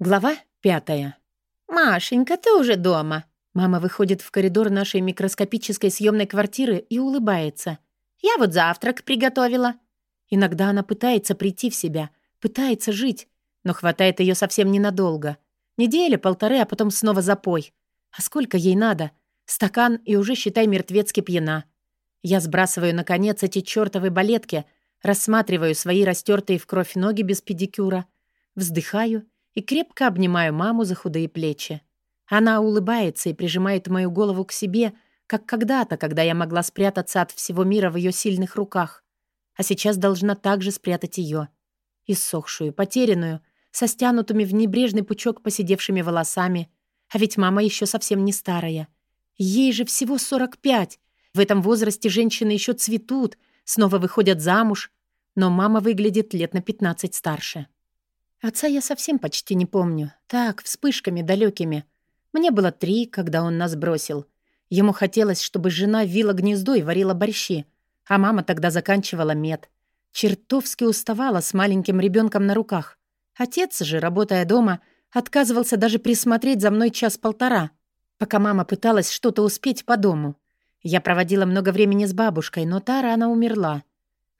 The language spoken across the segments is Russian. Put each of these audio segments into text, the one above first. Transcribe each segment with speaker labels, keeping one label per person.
Speaker 1: Глава пятая. «Машенька, ты уже дома?» Мама выходит в коридор нашей микроскопической съемной квартиры и улыбается. «Я вот завтрак приготовила». Иногда она пытается прийти в себя, пытается жить, но хватает ее совсем ненадолго. Неделя, полторы, а потом снова запой. А сколько ей надо? Стакан и уже, считай, мертвецки пьяна. Я сбрасываю, наконец, эти чертовы балетки, рассматриваю свои растертые в кровь ноги без педикюра, вздыхаю — и крепко обнимаю маму за худые плечи. Она улыбается и прижимает мою голову к себе, как когда-то, когда я могла спрятаться от всего мира в ее сильных руках, а сейчас должна также спрятать ее, иссохшую, потерянную, со стянутыми в небрежный пучок посидевшими волосами, а ведь мама еще совсем не старая. Ей же всего 45. В этом возрасте женщины еще цветут, снова выходят замуж, но мама выглядит лет на 15 старше. Отца я совсем почти не помню. Так, вспышками далекими. Мне было три, когда он нас бросил. Ему хотелось, чтобы жена вила гнездо и варила борщи, а мама тогда заканчивала мед. Чертовски уставала с маленьким ребенком на руках. Отец же, работая дома, отказывался даже присмотреть за мной час-полтора, пока мама пыталась что-то успеть по дому. Я проводила много времени с бабушкой, но та рано умерла.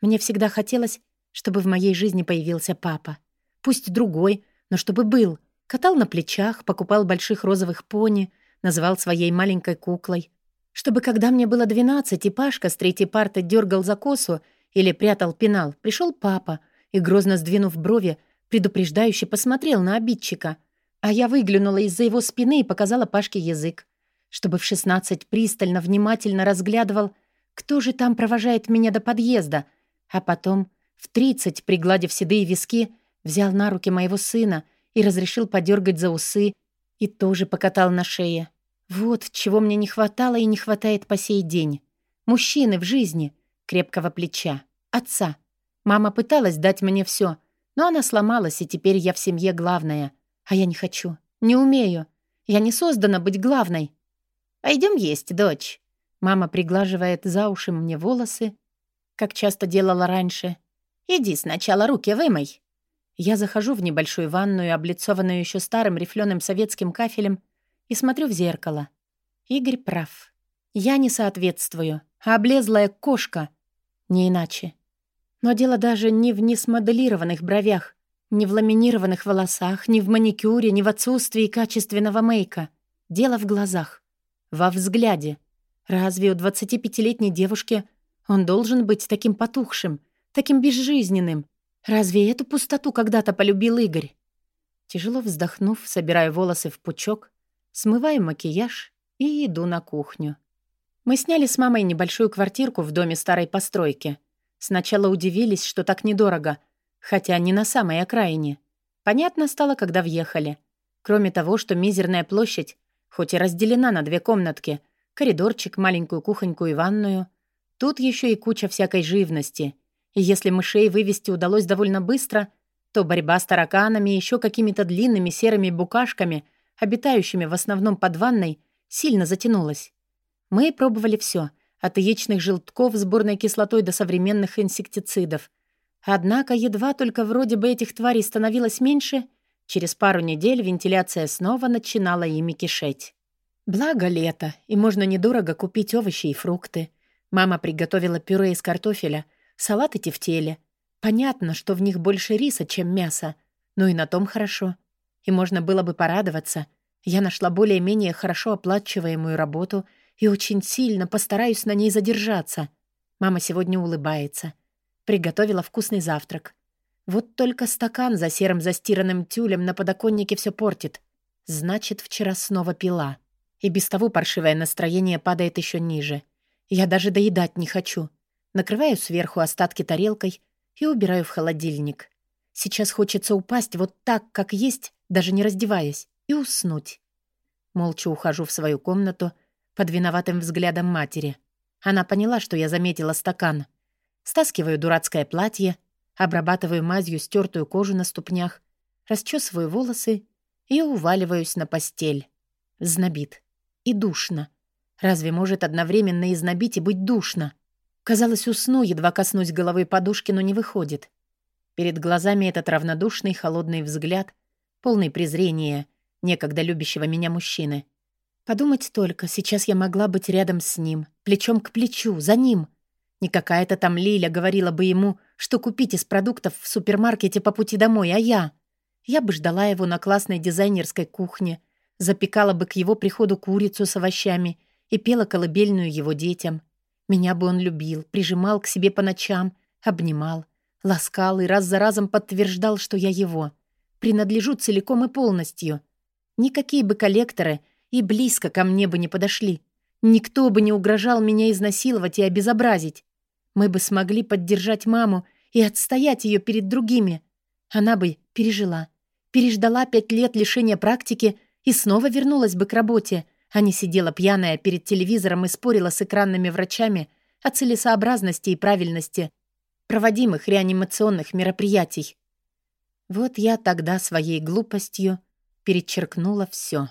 Speaker 1: Мне всегда хотелось, чтобы в моей жизни появился папа. Пусть другой, но чтобы был. Катал на плечах, покупал больших розовых пони, называл своей маленькой куклой. Чтобы когда мне было двенадцать, и Пашка с третьей парты дергал за косу или прятал пенал, пришел папа и, грозно сдвинув брови, предупреждающе посмотрел на обидчика. А я выглянула из-за его спины и показала Пашке язык. Чтобы в шестнадцать пристально, внимательно разглядывал, кто же там провожает меня до подъезда, а потом, в тридцать, пригладив седые виски, взял на руки моего сына и разрешил подергать за усы и тоже покатал на шее. Вот чего мне не хватало и не хватает по сей день. Мужчины в жизни, крепкого плеча, отца. Мама пыталась дать мне все, но она сломалась, и теперь я в семье главная. А я не хочу, не умею. Я не создана быть главной. Пойдем есть, дочь. Мама приглаживает за уши мне волосы, как часто делала раньше. Иди сначала руки вымой. Я захожу в небольшую ванную, облицованную еще старым рифленым советским кафелем, и смотрю в зеркало. Игорь прав. Я не соответствую, а облезлая кошка. Не иначе. Но дело даже не в несмоделированных бровях, не в ламинированных волосах, не в маникюре, не в отсутствии качественного мейка. Дело в глазах. Во взгляде. Разве у 25-летней девушки он должен быть таким потухшим, таким безжизненным, Разве эту пустоту когда-то полюбил Игорь? Тяжело вздохнув, собираю волосы в пучок, смываю макияж и иду на кухню. Мы сняли с мамой небольшую квартирку в доме старой постройки. Сначала удивились, что так недорого, хотя не на самой окраине. Понятно стало, когда въехали. Кроме того, что мизерная площадь, хоть и разделена на две комнатки, коридорчик, маленькую кухоньку и ванную, тут еще и куча всякой живности — если мышей вывести удалось довольно быстро, то борьба с тараканами и еще какими-то длинными серыми букашками, обитающими в основном под ванной, сильно затянулась. Мы пробовали все, от яичных желтков с бурной кислотой до современных инсектицидов. Однако едва только вроде бы этих тварей становилось меньше, через пару недель вентиляция снова начинала ими кишеть. Благо лето, и можно недорого купить овощи и фрукты. Мама приготовила пюре из картофеля — Салаты тефтели. Понятно, что в них больше риса, чем мяса. Но и на том хорошо. И можно было бы порадоваться. Я нашла более-менее хорошо оплачиваемую работу и очень сильно постараюсь на ней задержаться. Мама сегодня улыбается. Приготовила вкусный завтрак. Вот только стакан за серым застиранным тюлем на подоконнике все портит. Значит, вчера снова пила. И без того паршивое настроение падает еще ниже. Я даже доедать не хочу. Накрываю сверху остатки тарелкой и убираю в холодильник. Сейчас хочется упасть вот так, как есть, даже не раздеваясь, и уснуть. Молча ухожу в свою комнату под виноватым взглядом матери. Она поняла, что я заметила стакан. Стаскиваю дурацкое платье, обрабатываю мазью стертую кожу на ступнях, расчесываю волосы и уваливаюсь на постель. Знобит. И душно. Разве может одновременно и знобить и быть душно? Казалось, усну, едва коснусь головы подушки, но не выходит. Перед глазами этот равнодушный холодный взгляд, полный презрения некогда любящего меня мужчины. Подумать только, сейчас я могла быть рядом с ним, плечом к плечу, за ним. Не какая-то там Лиля говорила бы ему, что купить из продуктов в супермаркете по пути домой, а я... Я бы ждала его на классной дизайнерской кухне, запекала бы к его приходу курицу с овощами и пела колыбельную его детям. Меня бы он любил, прижимал к себе по ночам, обнимал, ласкал и раз за разом подтверждал, что я его. Принадлежу целиком и полностью. Никакие бы коллекторы и близко ко мне бы не подошли. Никто бы не угрожал меня изнасиловать и обезобразить. Мы бы смогли поддержать маму и отстоять ее перед другими. Она бы пережила. Переждала пять лет лишения практики и снова вернулась бы к работе, а сидела пьяная перед телевизором и спорила с экранными врачами о целесообразности и правильности проводимых реанимационных мероприятий. Вот я тогда своей глупостью перечеркнула все.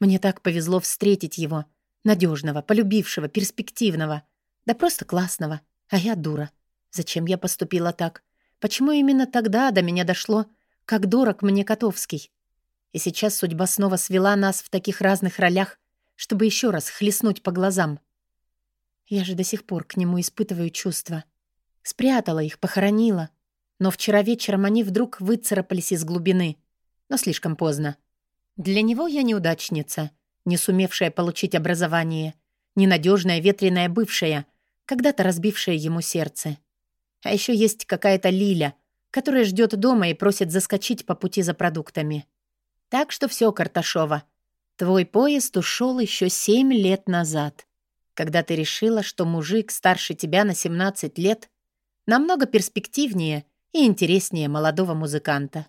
Speaker 1: Мне так повезло встретить его, надежного, полюбившего, перспективного, да просто классного, а я дура. Зачем я поступила так? Почему именно тогда до меня дошло, как дорог мне Котовский? И сейчас судьба снова свела нас в таких разных ролях, чтобы еще раз хлестнуть по глазам. Я же до сих пор к нему испытываю чувства. Спрятала их, похоронила. Но вчера вечером они вдруг выцарапались из глубины. Но слишком поздно. Для него я неудачница, не сумевшая получить образование, ненадежная ветреная бывшая, когда-то разбившая ему сердце. А еще есть какая-то Лиля, которая ждет дома и просит заскочить по пути за продуктами. Так что все, Карташова. Твой поезд ушел еще семь лет назад, когда ты решила, что мужик старше тебя на 17 лет намного перспективнее и интереснее молодого музыканта.